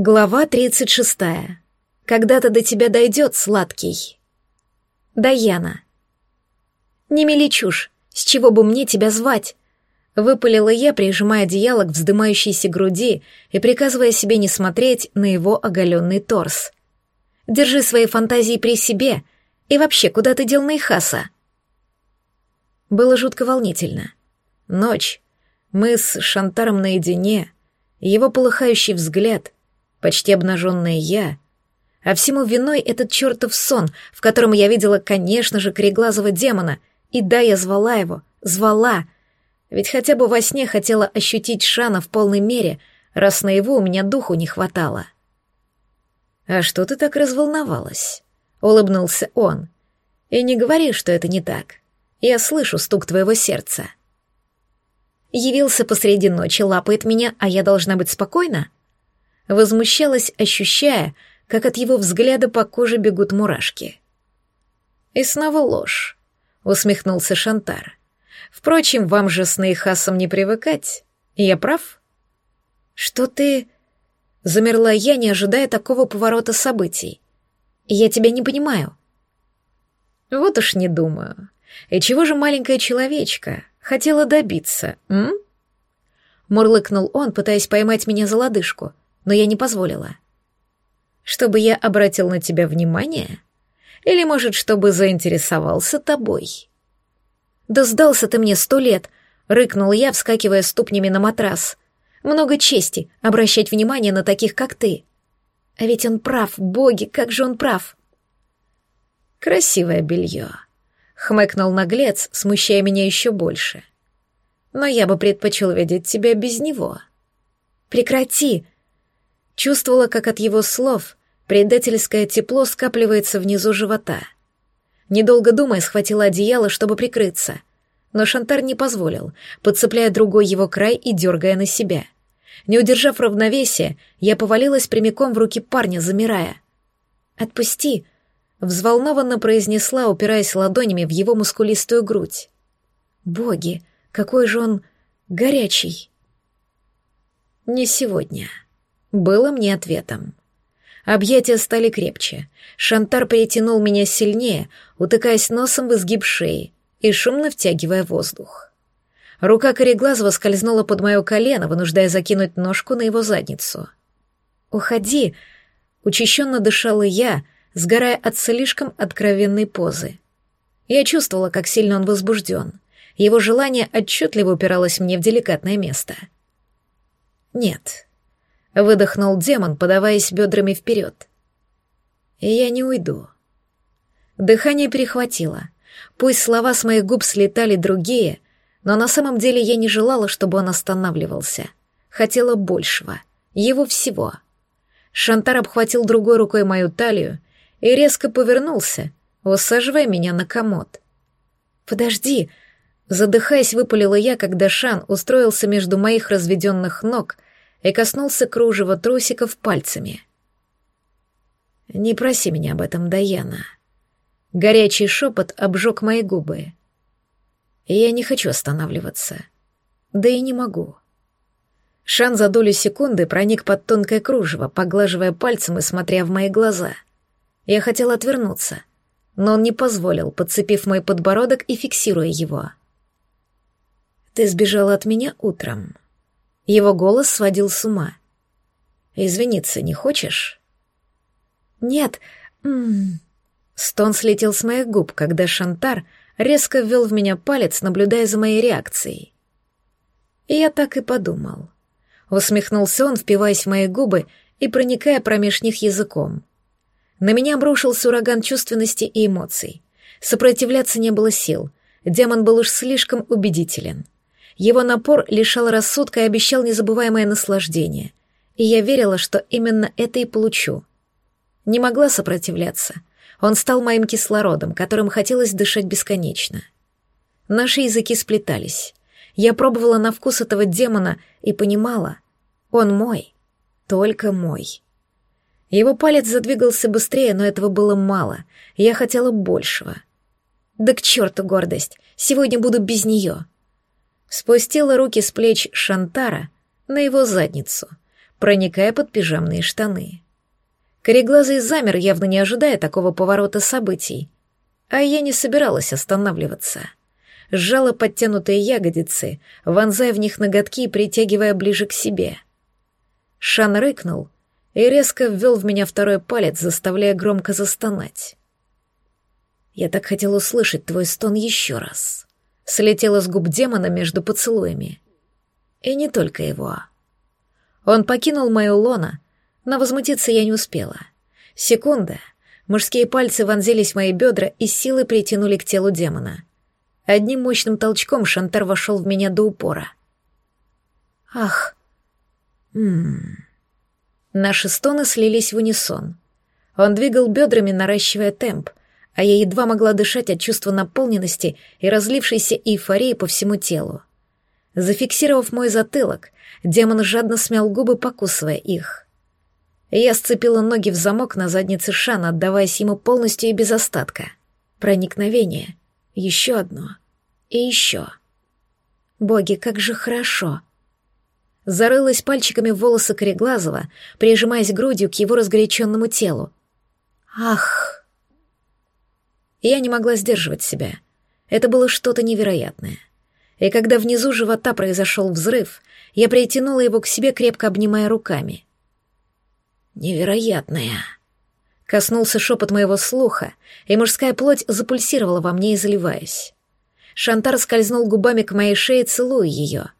Глава 36. Когда-то до тебя дойдет, сладкий. Даяна. Не мели с чего бы мне тебя звать? Выпалила я, прижимая одеяло к вздымающейся груди и приказывая себе не смотреть на его оголенный торс. Держи свои фантазии при себе. И вообще, куда ты дел Нейхаса? Было жутко волнительно. Ночь. Мы с Шантаром наедине. Его полыхающий взгляд — почти обнаженная я, а всему виной этот чертов сон, в котором я видела, конечно же, кореглазого демона, и да, я звала его, звала, ведь хотя бы во сне хотела ощутить Шана в полной мере, раз на его у меня духу не хватало. «А что ты так разволновалась?» — улыбнулся он. «И не говори, что это не так. Я слышу стук твоего сердца». Явился посреди ночи, лапает меня, а я должна быть спокойна? Возмущалась, ощущая, как от его взгляда по коже бегут мурашки. «И снова ложь», — усмехнулся Шантар. «Впрочем, вам же с Нейхасом не привыкать. Я прав?» «Что ты...» Замерла я, не ожидая такого поворота событий. «Я тебя не понимаю». «Вот уж не думаю. И чего же маленькая человечка хотела добиться, м?» Мурлыкнул он, пытаясь поймать меня за лодыжку — но я не позволила. Чтобы я обратил на тебя внимание? Или, может, чтобы заинтересовался тобой? Да сдался ты мне сто лет, рыкнул я, вскакивая ступнями на матрас. Много чести обращать внимание на таких, как ты. А ведь он прав, боги, как же он прав. Красивое белье, хмыкнул наглец, смущая меня еще больше. Но я бы предпочел видеть тебя без него. Прекрати, Чувствовала, как от его слов предательское тепло скапливается внизу живота. Недолго думая, схватила одеяло, чтобы прикрыться. Но Шантар не позволил, подцепляя другой его край и дергая на себя. Не удержав равновесия, я повалилась прямиком в руки парня, замирая. «Отпусти!» — взволнованно произнесла, упираясь ладонями в его мускулистую грудь. «Боги, какой же он горячий!» «Не сегодня», было мне ответом. Объятия стали крепче. Шантар притянул меня сильнее, утыкаясь носом в изгиб шеи и шумно втягивая воздух. Рука кореглазого скользнула под мое колено, вынуждая закинуть ножку на его задницу. «Уходи!» — учащенно дышала я, сгорая от слишком откровенной позы. Я чувствовала, как сильно он возбужден. Его желание отчетливо упиралось мне в деликатное место. «Нет, выдохнул демон, подаваясь бедрами вперед. Я не уйду. Дыхание перехватило. Пусть слова с моих губ слетали другие, но на самом деле я не желала, чтобы он останавливался. Хотела большего, его всего. Шантар обхватил другой рукой мою талию и резко повернулся, усаживая меня на комод. «Подожди!» Задыхаясь, выпалила я, когда Шан устроился между моих разведенных ног — и коснулся кружева трусиков пальцами. «Не проси меня об этом, Даяна». Горячий шепот обжег мои губы. Я не хочу останавливаться. Да и не могу. Шан за долю секунды проник под тонкое кружево, поглаживая пальцем и смотря в мои глаза. Я хотела отвернуться, но он не позволил, подцепив мой подбородок и фиксируя его. «Ты сбежала от меня утром», его голос сводил с ума. «Извиниться не хочешь?» «Нет». М -м -м. Стон слетел с моих губ, когда Шантар резко ввел в меня палец, наблюдая за моей реакцией. И я так и подумал. Усмехнулся он, впиваясь в мои губы и проникая промеж них языком. На меня обрушился ураган чувственности и эмоций. Сопротивляться не было сил. Демон был уж слишком убедителен. Его напор лишал рассудка и обещал незабываемое наслаждение. И я верила, что именно это и получу. Не могла сопротивляться. Он стал моим кислородом, которым хотелось дышать бесконечно. Наши языки сплетались. Я пробовала на вкус этого демона и понимала, он мой, только мой. Его палец задвигался быстрее, но этого было мало. Я хотела большего. Да к черту гордость, сегодня буду без нее спустила руки с плеч Шантара на его задницу, проникая под пижамные штаны. Кореглазый замер, явно не ожидая такого поворота событий. А я не собиралась останавливаться. Сжала подтянутые ягодицы, вонзая в них ноготки и притягивая ближе к себе. Шан рыкнул и резко ввел в меня второй палец, заставляя громко застонать. Я так хотел услышать твой стон еще раз. Слетела с губ демона между поцелуями. И не только его. Он покинул мою лоно, но возмутиться я не успела. Секунда. Мужские пальцы вонзились в мои бедра и силы притянули к телу демона. Одним мощным толчком Шантар вошел в меня до упора. Ах. Ммм. Наши стоны слились в унисон. Он двигал бедрами, наращивая темп, а я едва могла дышать от чувства наполненности и разлившейся эйфории по всему телу. Зафиксировав мой затылок, демон жадно смял губы, покусывая их. Я сцепила ноги в замок на заднице Шана, отдаваясь ему полностью и без остатка. Проникновение. Еще одно. И еще. Боги, как же хорошо. Зарылась пальчиками в волосы Кореглазова, прижимаясь грудью к его разгоряченному телу. Ах! Я не могла сдерживать себя. Это было что-то невероятное. И когда внизу живота произошел взрыв, я притянула его к себе, крепко обнимая руками. «Невероятное!» Коснулся шепот моего слуха, и мужская плоть запульсировала во мне, изливаясь. Шантар скользнул губами к моей шее, целуя ее.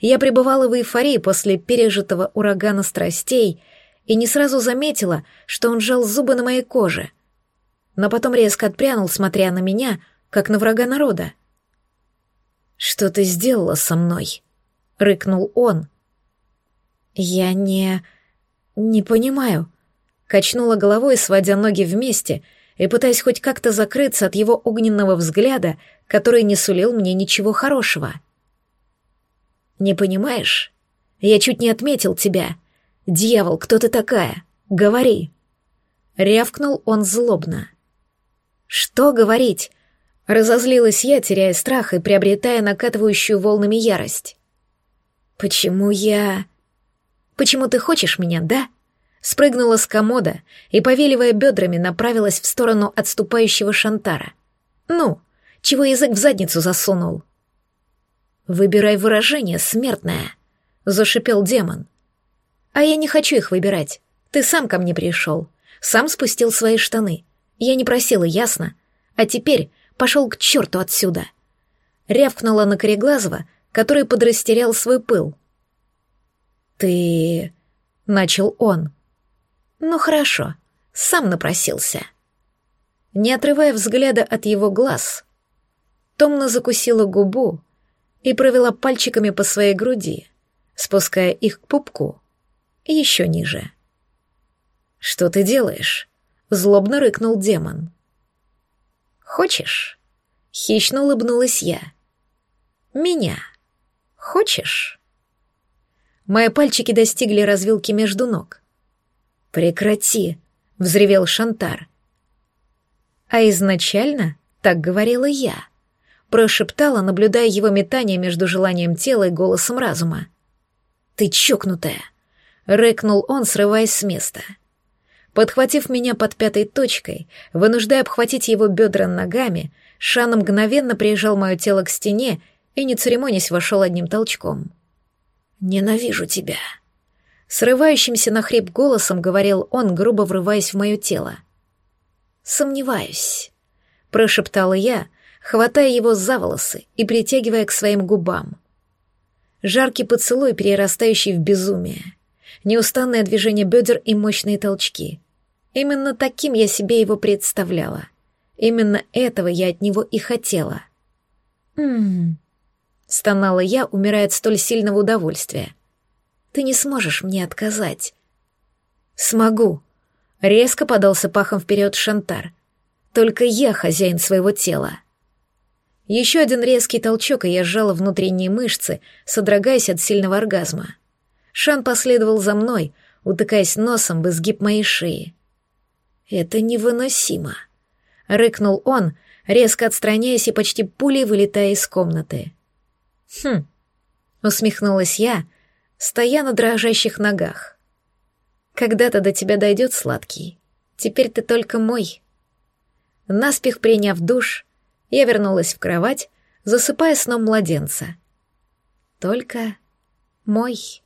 Я пребывала в эйфории после пережитого урагана страстей и не сразу заметила, что он сжал зубы на моей коже. Но потом резко отпрянул, смотря на меня, как на врага народа. «Что ты сделала со мной?» — рыкнул он. «Я не... не понимаю», — качнула головой, сводя ноги вместе и пытаясь хоть как-то закрыться от его огненного взгляда, который не сулил мне ничего хорошего. «Не понимаешь? Я чуть не отметил тебя. Дьявол, кто ты такая? Говори!» Рявкнул он злобно. «Что говорить?» Разозлилась я, теряя страх и приобретая накатывающую волнами ярость. «Почему я...» «Почему ты хочешь меня, да?» Спрыгнула с комода и, повеливая бедрами, направилась в сторону отступающего Шантара. «Ну, чего язык в задницу засунул?» «Выбирай выражение, смертное», — зашипел демон. «А я не хочу их выбирать. Ты сам ко мне пришел. Сам спустил свои штаны. Я не просила, ясно? А теперь Пошел к черту отсюда!» Рявкнула на Кореглазова, который подрастерял свой пыл. «Ты...» — начал он. «Ну хорошо, сам напросился». Не отрывая взгляда от его глаз, томно закусила губу и провела пальчиками по своей груди, спуская их к пупку еще ниже. «Что ты делаешь?» — злобно рыкнул демон. Хочешь?» Хищно улыбнулась я. «Меня. Хочешь?» Мои пальчики достигли развилки между ног. «Прекрати!» — взревел Шантар. «А изначально так говорила я», — прошептала, наблюдая его метание между желанием тела и голосом разума. «Ты чокнутая!» — рыкнул он, срываясь с места. «Я Подхватив меня под пятой точкой, вынуждая обхватить его бедра ногами, Шан мгновенно прижал мое тело к стене и, не церемонясь, вошел одним толчком. «Ненавижу тебя!» Срывающимся на хрип голосом говорил он, грубо врываясь в мое тело. «Сомневаюсь», — прошептала я, хватая его за волосы и притягивая к своим губам. Жаркий поцелуй, перерастающий в безумие. Неустанное движение бедер и мощные толчки. Именно таким я себе его представляла. Именно этого я от него и хотела. «М-м-м», стонала я, умирая от столь сильного удовольствия. «Ты не сможешь мне отказать». «Смогу», — резко подался пахом вперед Шантар. «Только я хозяин своего тела». Еще один резкий толчок, и я сжала внутренние мышцы, содрогаясь от сильного оргазма. Шан последовал за мной, утыкаясь носом в изгиб моей шеи. «Это невыносимо», — рыкнул он, резко отстраняясь и почти пулей вылетая из комнаты. «Хм», — усмехнулась я, стоя на дрожащих ногах. Когда-то до тебя дойдет сладкий. Теперь ты только мой. Наспех приняв душ, я вернулась в кровать, засыпая сном младенца. Только мой.